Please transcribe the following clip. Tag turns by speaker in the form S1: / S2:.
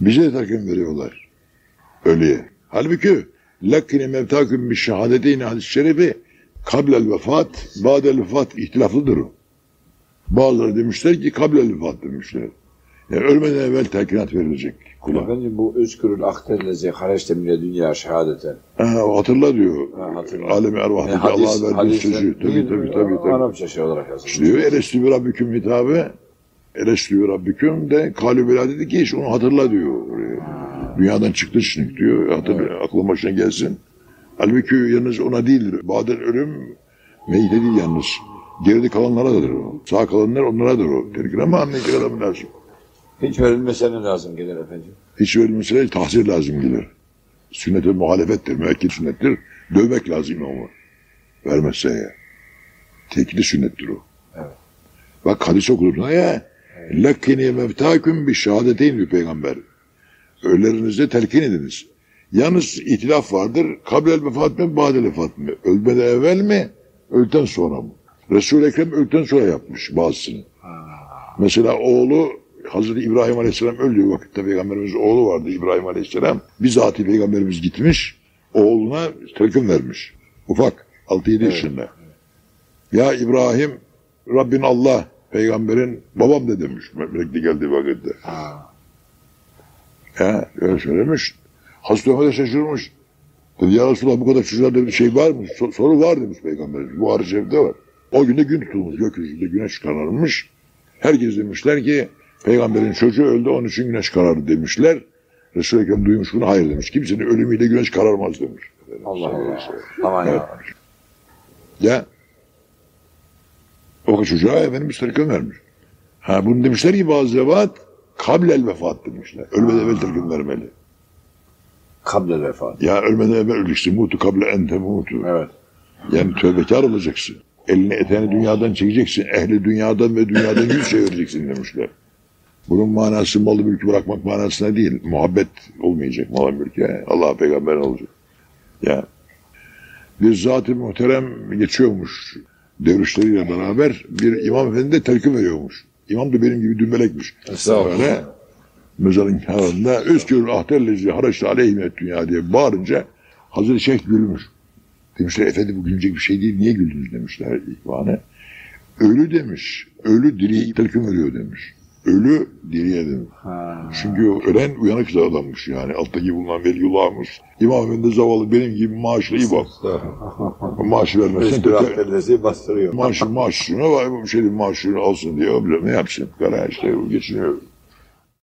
S1: Bize takım veriyorlar. Ölüye. Halbuki lakkine mevtaküm bir şehadeteyni hadis-i şerifi kablel vefat, ba'del vefat ihtilaflıdır o. Bazıları demişler ki kablel vefat demişler. Yani ölmeden evvel telkinat verilecek kula.
S2: Efendim bu özkürül aktellezi hareçte mine dünya şehadeten.
S1: Ha, hatırla diyor.
S2: Ha, hatırla.
S1: Alemi ervahdaki
S2: E, hadis,
S1: Allah'a verdiği sözü. Tabii tabii tabii. tabii.
S2: Arapça şey olarak yazılmış.
S1: İşte diyor Elestü bir Rabbiküm hitabı Elestü bir Rabbiküm de Kalü Bela dedi ki işte onu hatırla diyor. Dünyadan çıktı şimdi diyor. Hatırla, aklın başına gelsin. Halbuki yalnız ona değildir. Baden ölüm meyite değil yalnız. Geride kalanlaradır o. Sağ kalanlar onlaradır o. Terkin ama anlayacak adam lazım.
S2: Hiç verilmesine lazım gelir efendim.
S1: Hiç verilmesine tahzir lazım gelir. Sünnete muhalefettir, müekkil sünnettir. Dövmek lazım onu. Vermezse ya. Tekli sünnettir o.
S2: Evet.
S1: Bak hadis okudum sana ya. Lakkini mevtaküm bir şehadeteyn diyor peygamber. Öllerinizde telkin ediniz. Yalnız itilaf vardır. Kablel vefat mı, badel vefat mı? Ölmeden evvel mi, öldükten sonra mı? Resul-i Ekrem öldükten sonra yapmış bazısını. Mesela oğlu Hazreti İbrahim Aleyhisselam öldüğü vakitte peygamberimiz oğlu vardı İbrahim Aleyhisselam. Bizatihi peygamberimiz gitmiş, oğluna telkin vermiş. Ufak, 6-7 yaşında. Ya İbrahim, Rabbin Allah, peygamberin babam da demiş melekli geldiği vakitte.
S2: Ha.
S1: Ya öyle söylemiş. Hazreti Ömer de şaşırmış. Dedi ya Resulallah bu kadar çocuklarda bir şey var mı? So- soru var demiş peygamberimiz. Bu hadis-i şerifte var. O günde gün tutulmuş. Gökyüzünde güneş kararmış. Herkes demişler ki peygamberin çocuğu öldü onun için güneş karardı demişler. Resul-i Ekrem duymuş bunu hayır demiş. Kimsenin ölümüyle güneş kararmaz demiş.
S2: Allah Allah. Aman ya.
S1: Ya o çocuğa Efendimiz telkin vermiş. Ha bunu demişler ki bazı zevat kablel vefat demişler. Ölmeden evvel telkin vermeli.
S2: Kable vefat.
S1: Ya ölmeden evvel öleceksin. Mutu kable ente mutu.
S2: Evet.
S1: Yani tövbekar olacaksın. Elini eteğini dünyadan çekeceksin. Ehli dünyadan ve dünyadan yüz çevireceksin demişler. Bunun manası malı mülkü bırakmak manasına değil. Muhabbet olmayacak malı mülke. Allah peygamber olacak. Ya bir zat-ı muhterem geçiyormuş devrişleriyle beraber bir imam efendi de telkin veriyormuş. İmam da benim gibi dümbelekmiş. Böyle mezarın kenarında özgür ahtellezi haraçta aleyhimet dünya diye bağırınca Hazreti Şeyh gülmüş. Demişler efendi bu gülecek bir şey değil niye güldünüz demişler ihvanı. Ölü demiş. Ölü diriye telkin veriyor demiş. Ölü diriye demiş.
S2: Ha.
S1: Çünkü ölen uyanık bir adammış yani. Alttaki bulunan veliyullahmış. İmam Efendi zavallı benim gibi maaşlı vermezsen
S2: Özkür
S1: tekrar
S2: aktellezi bastırıyor.
S1: maaşı maaşını var bir şey maaşını alsın diye öbürü ne yapsın? Kara işte geçiniyor.